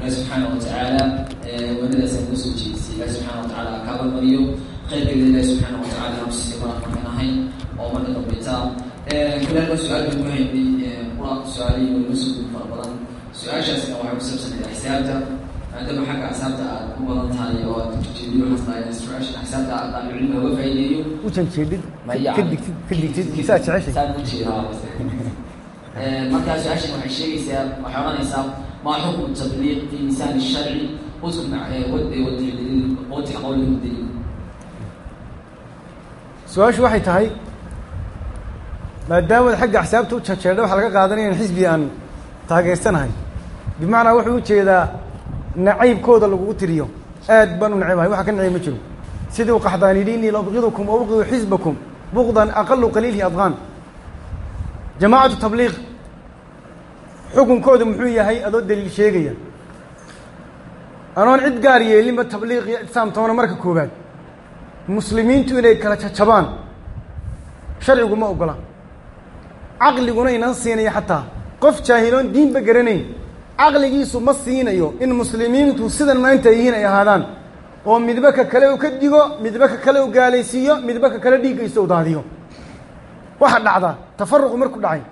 ilahi subxaana watacaala wanadaas aan ku soo jeedisay ilahi subxaana watacaala kaa balmariyo khayrkeeda ilahi subxaana watacaala hamsiya maraan markan ahayn oo marka dambayta kaleena su'aal baan ku haynay qur'aanka su'aalihi sugun fara badan su'aashaasina waxay ku saabsanayd xisaabta maadaama xagga axsaabta aad ku badan tahay oo aad ujeediyo waxaasnahay su'aashan axsaabta aad cilmiga uga faa'iideeyo ujan jeedid Maya. ka digtid ka digtid jeceshay markaa su'aashan waxay sheegaysaa waxay odhanaysaa maa xukmu tabliiq fi misaan sharci usku wati qawlihi daliil su'aashu waxay tahay maadaamad xagga axsaabta u jejeedha waxaa laga qaadanaya in xisbi aan taageersanahay bimacnaa wuxuu u jeedaa nacaybkooda lagugu tiriyo aad baan u nacabahay waxa ka nacayb ma jiro sidii u qaxdaan yidhi innii labqidukum wa ubqidu xisbakum buqdan aqalu qaliilihi adqaan jamaacatu tabliiq xukunkooda muxuu yahay adoo daliil sheegaya. Anoon cid gaar yeelinba tabliiq iyo ictisaamtoona marka koobaad muslimiintu inay kala jajabaan. Sharcigu ma ogola. Caqliguna inan siinayo xataa. Qof jaahiloon diinba garanayn. Caqligiisu ma siinayo in muslimiintu sidan maanta yihiin ay ahaadaan. Oo midba ka kale u ka digo midba ka kale u gaalaysiiyo midba ka kale dhiiggaysa u daadiyo. Waxaa dhacdaa tafaruqu markuu dhacay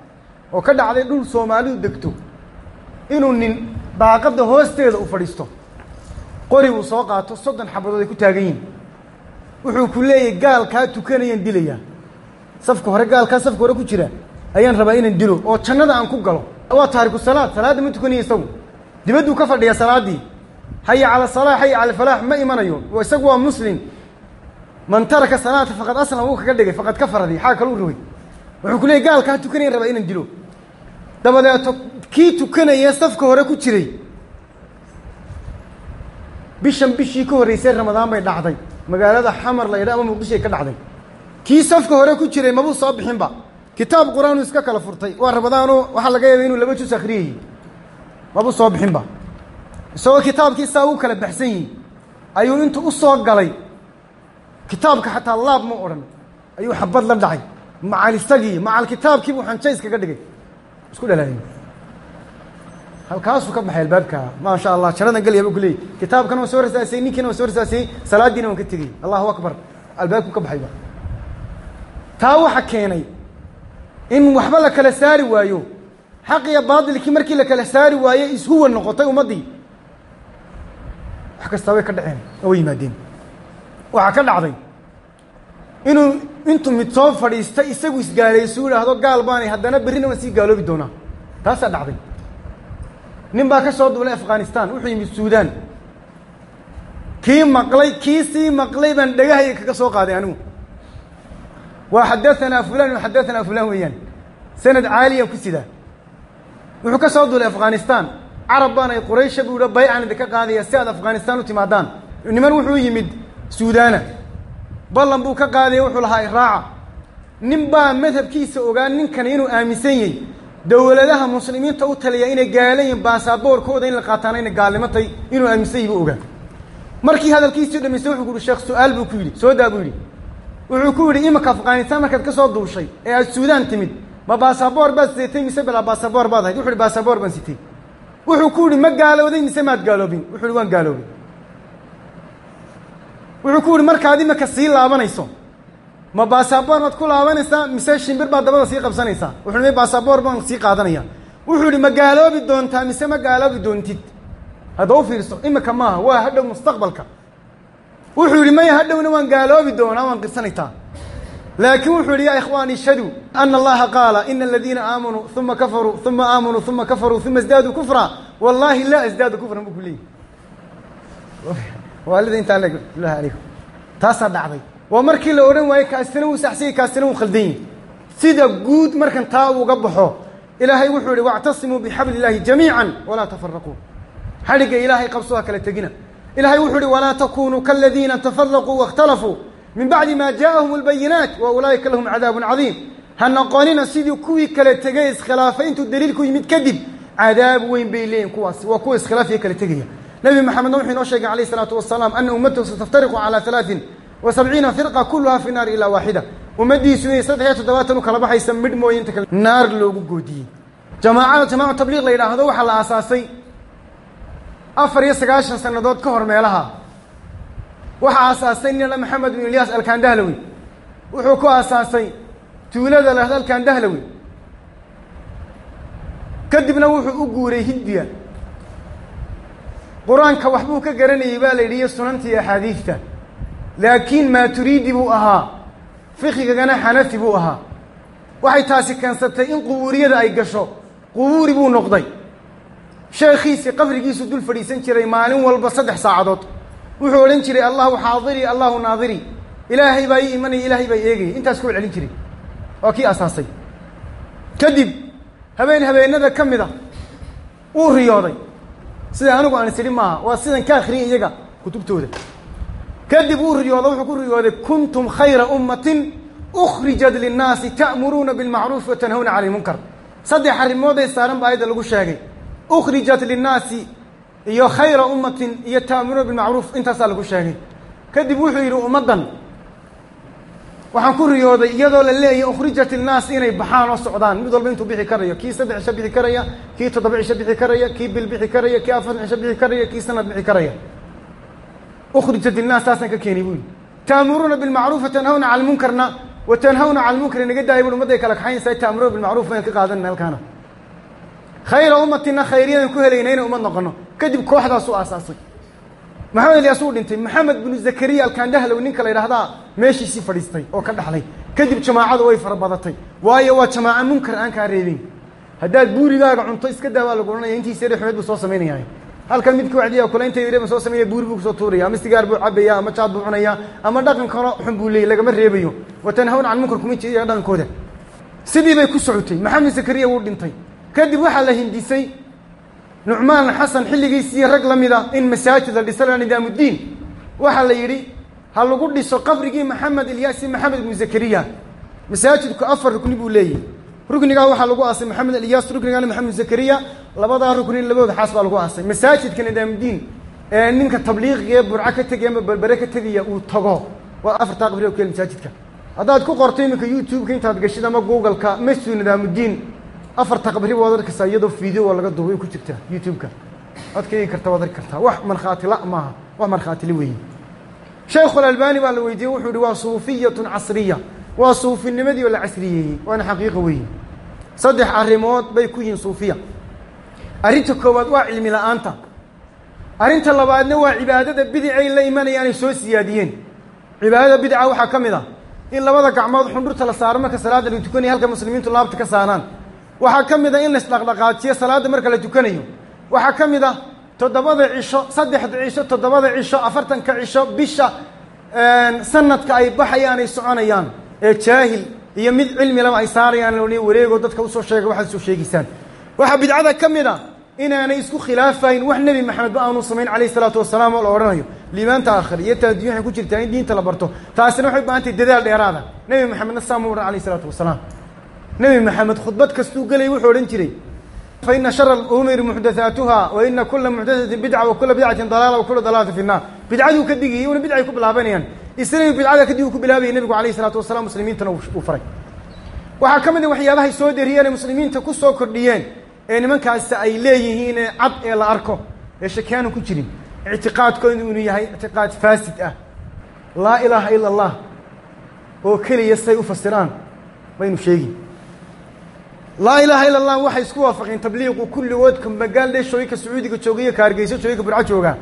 oo ka dhacday dhul soomaalidu degto inuu nin daaqadda hoosteeda u fadhiisto. Qori uu soo qaato soddon xabadood ay ku taagan yihiin wuxuu ku leeyahy gaalkaa tukanayaan dilayaa safka hore gaalkaa safka hore ku jira. Ayaan rabaa inaan dilo oo jannada aan ku galo. Waa taariku salaad salaadda ma tukanaya isagu. Dibadduu ka fadhiya salaaddii haya cala salaa haya cala falaax ma imanayo. Isagu waa muslim. Man taraka salaata faqad aslam wuu kaga dhigay faqad ka faradi xaa kale u rogay wuxuu ku leeyay gaalkaa tukanayan rabaa inaan dilo dabadeeto kii tukanaya safka hore ku jiray. Bishan bishii ka horreysay ramadaan bay dhacday. Magaalada xamar la yidha ama muqdishoay ka dhacday. Kii safka hore ku jiray mabuu soo bixinba? Kitaab qur'aanu iska kala furtay. Waa ramadaano waxaa laga yaabay inuu laba jus akhriyayey mabuu soo bixinba? Isagoo kitaabkii saa u kala baxsan yihi ayuu intuu u soo galay. Kitaabka xataa laab ma odhan. Ayuu xabad la dhacay. Macal isagii macal kitaabkiibuu xanjays kaga dhigay isku dhalaayay halkaasuu ka baxay albaabka maasha allah jaradan gelya bu ku leeyay kitaabkana waan soo rasaasiyey ninkiina waan soo rasaasiyey salaaddiina waan ka tegey. Allahu akbar. Albaabku ka baxayba. Taa waxa keenay in waxba la kala saari waayo. Xaq iyo baatilkii markii la kala saari waaye ishuwan noqotay ummaddii wax kastaa way ka dhaceen oo way yimaadeen. Waxaa ka dhacday inuu intuu mid soo fadhiistay isagu isgaalaysu idhaahdo gaal baanay haddana berrina waan sii gaaloobi doonaa taasaa dhacday nin baa ka soo duulay afghanistan wuxuu yimid suudaan kii maqlay kii sii maqlay baan dhegahayga kaga soo qaaday anigu waa xadaanaa fulan wa xadaanaa fulan weeyaan sanad caaliyaan ku sidaa wuxuu ka soo duulay afghanistan carab baan ay quraysha buu iha baycan idinka qaadaya si aad afghanistan u timaadaan niman wuxuu yimid suudaana ballan buu ka qaadaya wuxuu lahaa iraaca. Nin baa madhabkiisa ogaa ninkani inuu aaminsan yahy dowladaha muslimiinta u taliya inay gaalayiin baasaboorkooda in la qaataana inay gaalnimo tahay inuu aaminsan yahy buu ogaa markii hadalkiisii dhamaystay wuxuu ku yihi sheekh su'aal buu ku yidhi. Soo daa buu yidhi. Wuxuu ku yidhi imanka afghanistan markaad ka soo duushay ee aad suudaan timid. Ma baasaboor baad sitay mise bilaa baasaboor baad ahayd? Wuxu uhi baasaboor baan sitay wuxuu ku yihi ma gaalowday mise maad gaaloobin? Wuxu uhi waan gaaloobay wuxuu ku yihi markaad imanka sii laabanayso ma baasaboor baad ku laabanaysaa mise shimbir baad dabada sii qabsanaysaa wuxu uhi baasaboor baan sii qaadanaya wuxuu yihi ma gaaloobi doontaa mise ma gaaloobi doontid hadda u fiirso iminka maaha waa hadhow mustaqbalka wuxuu yihi maya hadhowna waan gaaloobi doonaa waan qirsanaytaa laakiin wuxuu yihi ya ikhwaani ishhaduu ana allaha qaala ina aladiina aamanuu uma kafaruu uma aamanuu uma kafaruu uma isdaaduu kufra wallahi laa isdaadu kufran buu ku leeyahy waalida intaa le ilahi alaykum taasaa dhacday waa markii la odhan waayey kaasina wuu saxsanyay kaasina wuu khaldan yahy sida guud markan taa uga baxo ilaahay wuxuu yihi wactasimuu bixabli illahi jamiica walaa tafaraquu xadhigga ilaahay qabso ha kala tegina ilahay wuxuu yihi walaa takunuu kaladiina tafaraquu waاkhtalafuu min bacdi ma jaaءahum اlbayinaat wa ulaa'ika lahum cadaabu cadiim ha noqonina sidii kuwii kala tegay iskhilaafay intuu daliilku yimid kadib cadaab weyn bay leeyihin kuwaasi waa kuwa iskhilaafaya kala tegaya nabi maxamedna wuxuu inoo sheegay calayh isalaatu wasalaam ana ummatahu sataftariqu calaa alaain wa sabciina firqa kuluhaa fi naari ilaa waaxida ummaddiisu inay saddex iyo toddobaatan u kala baxaysa midh mooye inta kale. Naar loogu goodiyey. Jamaacada jamaacu tabliiq la yidhaahdo waxaa la aasaasay afar iyo sagaashan sannadood ka hor meelaha. Waxaa aasaasay nin maxamed bin ilyaas alkaandahlawi wuxuu ku aasaasay tuulada la alkaandahlawi kadibna wuxuu u guuray hindiya qur'aanka waxbuu ka garanayay baa la yidhi iyo sunanta iyo axaadiidta laakiin maaturiidi buu ahaa fikigagana xanafi buu ahaa. Waxay taasi keensatay in qubuuriyada ay gasho. Qubuuri buu noqday. Sheekhiisii qabrigiisu dul fadhiisan jiray maalin walba saddex saacadood. Wuxuu odhan jiray allahu xaadiri allahu naadiri. Ilaahay baa ii imanaya ilaahay baa eegayay. Intaas ku celcelin jiray. Waa kii asaasay. Kadib habeen habeenada ka mid a uu riyooday sida anigu aan is idhi maaha waa sidan ka akhriyay iyaga kutubtooda. Kadib uu riyooda wuxuu ku riyooday kuntum khayra ummatin ukhrijat linnaasi ta'muruuna bilmacruufi wa tanhawna cani lmunkar saddex arrimooday saaran baa ayadda lagu sheegay. Ukhrijat linnaasi iyo khayra ummatin iyo ta'muruuna bilmacruuf intaasaa lagu sheegay. Kadib wuxuu yidhi ummaddan waxaan ku riyooday iyadoo la leeyahy ukhrijat innaas inay baxaan oo socdaan. Mid walba intuu bixi karayo kii saddex cisho bixi karaya kii toddoba cisho bixi karaya kii bil bixi karaya kii afar cisho bixi karaya kii sanad bixi karaya. Ukhrijat innaas saasaan ka keenay buu yidhi. Ta'muruuna bilmacruuf wa tanhawna cala lmunkarna wa tanhawna cala lmunkar inaga daaya bui ummadday kala kaxaynaysaa ta'muruuna bilmacruf bayaan ka qaadanayna halkaana. Khayra ummatina khayriyadan ku helayna inay ummad noqono. Kadib kooxdaasuu aasaasay maxamed ilyaas uu dhintay maxamed binu zakariya alkandahlawi ninka la yidhahdaa meeshiisii fadhiistay oo ka dhaxlay. Kadib jamaacadu way fara badatay waayo waa jamaaco munkar aan kaa reebin. Haddaad buurigaaga cunto iska daa baa lagu odhanaya intiisa yare xumeed buu soo samaynaya halkan midka wacdiya kule inta yare soo sameynaya buuri buu ku soo tuuraya. Ama sigaar buu cabaya ama jaad buu cunaya ama dhaqan kalo xun buu leeyay lagama reebayo. Wa tanhawna can munkar kuma jeediya dhaqankooda. Sidii bay ku socotay. Maxamed zakariya wuu dhintay. Kadib waxaa la hindisay nucmaan xasan xilligiisii rag la mida in masaajid la dhisa la nidaamuddiin waxaa la yidhi ha lagu dhiso qabrigii maxamed ilyaasi maxamed ibnu zakariya. Masaajidku afar rukni buu leeyahy ruknigaa waxaa lagu aasay maxamed ilyaas ruknigaana maxamed zakariya. Labadaa rukni labadooda xaas baa lagu aasay. Masaajidka nidaamuddiin ee ninka tabliiqiga ee burco ka tegaya ama berbere ka tegaya uu tago. Waa afartaa qabri oo keel masaajidka. Haddaad ku qorto iminka youtube-ka intaad gashid ama google-ka masjid nidaamuddiin afarta qabri waad arkaysaa iyadoo video laga duubay ku jirta youtube-ka. Waad ka eegi karta. Waad arki kartaa wax markhaati la maaha wax markhaatila weeye sheekhu alalbani baa la weydiiyey wuxuu yihi waa suufiyatun casriya. Waa suufinimadii oo la casriyeeyey waana xaqiiqa weeye saddex arrimood bay ku yihiin suufiya. Arrinta koowaad waa cilmi la'aanta. Arrinta labaadna waa cibaadada bidicay la imanayaanay soo siyaadiyeen. Cibaadada bidca waxaa ka mid ah in labada gacmood xundhurta la saaro marka salaada la tukanaya halka muslimiintu laabta ka saaraan waxaa ka mid a in laisdhaqdhaqaajiyo salaadda marka la tukanayo waxaa ka mid a toddobada cisho saddexda cisho toddobada cisho afartanka cisho bisha sanadka ay baxayaan ay soconayaan ee jaahil iyo mid cilmi laba ay saarayaan wareego dadka u soo sheega waxaad soo sheegaysaan waxaa bidcada ka mid a inaanay isku khilaafayn wax nebi maxamed ba aanu samayn calayh isalaatu wasalaam oo la odhanayo. Liibaanta aakhir iyo taadiyo waxay ku jirtaa in diinta la barto. Taasina waxay u baahantay dadaal dheeraada. Nebi maxamedna saamuu odhan alayh isalaatu wasalaam nebi maxamed khudbad kastuu gelay wuxuu odhan jiray fa ina shara alumuri muxdathaatuha wa ina kula muxdathatin bidca wa kula bidcatin dalaala wa kula dalaalati fi nnaar. Bidcaduu ka digayay una bidcay ku bilaabanayaan. Isna bidcada kadib uu ku bilaabayay nebigu alayh isalaatu wasalaam muslimiintana uu faray. Waxaa ka mid a waxyaabahay soo deriyeen ee muslimiinta ku soo kordhiyeen ee nimankaasi ay leeyihiin ee cad ee la arko ee shakiyaanu ku jirin. Ictiqaadkoodu inuu yahay ictiqaad faasid ah. Laa ilaaha ila allah oo keliya say u fasiraan baynu sheegi laa ilaaha ila allah waxay isku waafaqeen tabliiqu kulligoodka magaal dheeshooyinka sacuudiga jooga iyo ka hargeyso jooyinka burco jooga.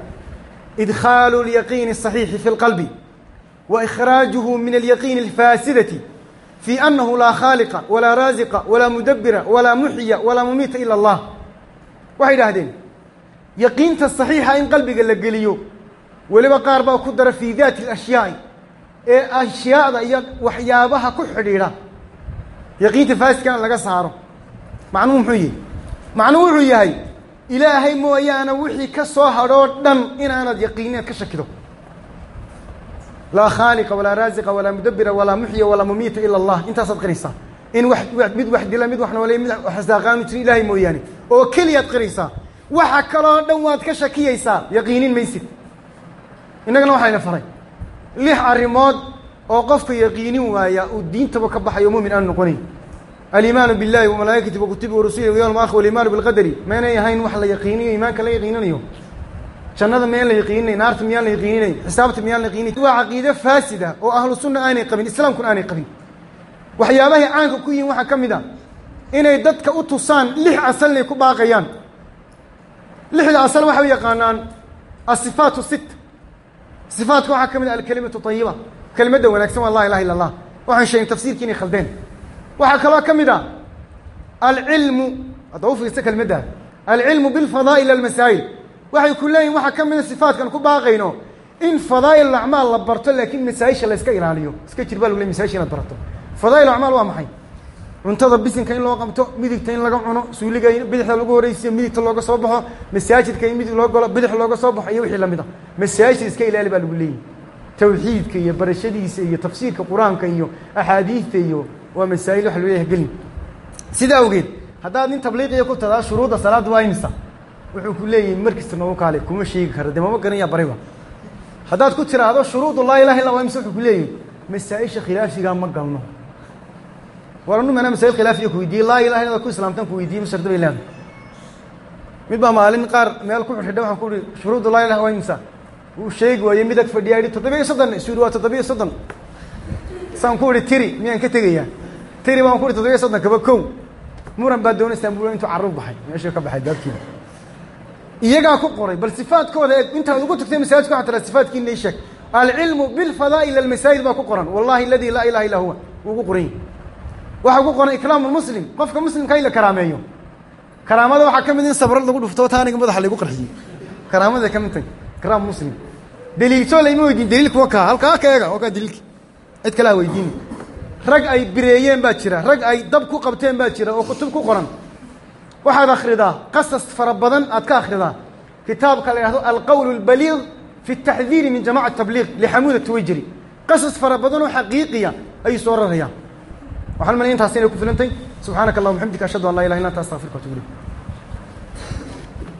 Idkhaalu lyaqiini asaxiixi fi lqalbi wa ikhraajuhu min alyaqiini alfaasidati fi anahu laa khaaliqa walaa raasiqa walaa mudabira walaa muxya walaa mumiita ila allah. Waxay idhaahdeen yaqiinta saxiixa in qalbiga la geliyo weliba qaar baa ku dara fii daati alashyaai ee ashyaada iyo waxyaabaha ku xidhiidha. Yaqiinta faasidkana laga saaro macnuhu muxuu yihi macnuhu wuxuu yahay ilaahay mooyaane wixii ka soo hadhoo dhan inaanad yaqiineed ka shakido. Laa khaaliqa walaa raasiqa walaa mudabira walaa muxya walaa mumiita ila allah. Intaasaad qiraysaa in wax mid wax dila mid wax nooley mid waxsaaqaanu jirin ilaahay mooyaane. Oo keliyaad qiraysaa waxa kaloo dhan waad ka shakiyaysaa. Yaqiinin maysid innagana waxayna faray. Lix arrimood oo qofka yaqiinin waaya uu diintaba ka baxayo mumin aanu noqonayn alimaanu billahi wamalaa'ikati wakutubi warasulihi wayawm aakhir walimaanu bilqadari maynay ahayn wax la yaqiiniyo iimaanka la yaqiininayo. Jannada miyaan la yaqiininay naarta miyaan la yaqiininay xisaabta miyaan la yaqiininay waa caqiide faasida oo ahlu aanay qabin islaamkuna aanay qabin. Waxyaabahay caanka ku yihiin waxaa ka mid a inay dadka u tusaan lix asal inay ku baaqayaan. Lixda asal waxay u yaqaanaan asifaatu sit sifaatka waxaa ka mid a alkelimatu ayiba kelimadda wanaagsan waa laa ilaha illa allah waxaan sheegin tafsiirkii inay khaldeen waxaa kaloo ka mid a alcilmu hadda u fiirsa kelmadda alcilmu bilfadaa'il almasaa'il. Waxay ku leeyihiin waxaa ka mida sifaatkan ku baaqayno in fadaa'il acmaal la barto laakiin masaa-isha la iska ilaaliyo. Iska jir baa lagu ley masaisha inaad barato. Fadaa'il acmaal waa maxay? Cuntada bisinka in loo qabto midigta in laga cuno suuliga bidixda lagu horeysiyo midigta looga soo baxo masaajidka in midig loo galo bidix looga soo baxo iyo wixii la mid a masaajidka iska ilaali baa lagu leeyahy tawxiidka iyo barashadiisa iyo tafsiirka qur'aanka iyo axaadiidta iyo waa masaa'il waxa lagu leeyahay gelin sida awgeed haddaad nin tabliiqiya ku tadaa shuruudda salaadda waa imisa. Wuxuu ku leeyahay markasta noogu kaale kuma sheegi karo dee mama garanaya bariba haddaad ku tiraahdo shuruudu laa ilaha illa waa imisa wuxuu ku leeyahay masaa-isha khilaafigaa ma galno. War anu mana masail khilaafiya ku weydiiyey laa ilaha illa ku islaamtan ku weydiiyey ma sharda bay leedahay. Mid baa maalin qaar meel ku xidhxidha waxaan ku uhi shuruudu laa ilaha waa imisa. Wuu sheegi waaye mid fadhiyaa yihi toddobiya soddon isu yihi waa toddobiya soddon saan ku ihi tiri miyaan ka tegayaa tiri baan ku uhi toddobiya soddon kaba kow. Muran baa doonaysaa buu intuu carruur baxay. Meeshuu ka baxay baabkiina iyagaa ku qoray bal sifaadkooda eeg intaad ugu tagtay masaajidka waxaa sifaadkiina ii sheeg. Alcilmu bilfadaa'il almasaa'il baa ku qoran. Wallahi aladi laa ilaha illa huwa wuu ku qoran yahi waxaa ku qoran ikraamu muslim qofka muslimka in la karaameeyo. Karaamada waxaa ka mid in sabrad lagu dhufto ta aniga madaxa lagu qarxiyey. Karaamaday ka mid tahay ikraam muslim. Daliiltoo layma weydiin daliilka wa kaa halkaa ka eega waa cid kale ha rag ay bireeyeen baa jira. Rag ay dab ku qabteen baa jira oo kutub ku qoran. Waxaad akhridaa. Qasas fara badan aad ka akhridaa. Kitaabka la yidhahdo alqowl اlbaliiq fi اtaxdiiri min jamaca tabliiq lixamuuda tuwayjeri qasas fara badanoo xaqiiqiya ayuu soo rarayaan waxaan umanay intaas inay ku filantahy subxaanaka allahuma xamdika ashhadu an laa ilaha illa anta astaqfirka watubu ilayk.